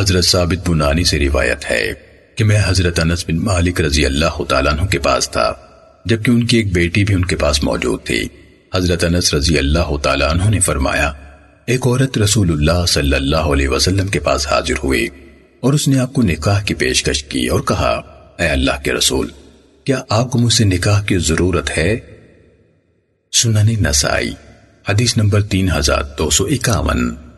حضرت ثابت بنانی سے روایت ہے کہ میں حضرت انس بن مالک رضی اللہ تعالیٰ عنہ کے پاس تھا، جبکہ ان کی ایک بیٹی بھی ان کے پاس موجود تھی۔ حضرت انس رضی اللہ تعالیٰ عنہ نے فرمایا، ایک عورت رسول اللہ صلی اللہ علیہ وسلم کے پاس حاضر ہوئی اور اس نے آپ کو نکاح کی پیشکش کی اور کہا، اے اللہ کے رسول، کیا آپ کو مجھ سے نکاح کی ضرورت ہے؟ سنن نسائی، حدیث نمبر تین ہزار دو سو اکاون۔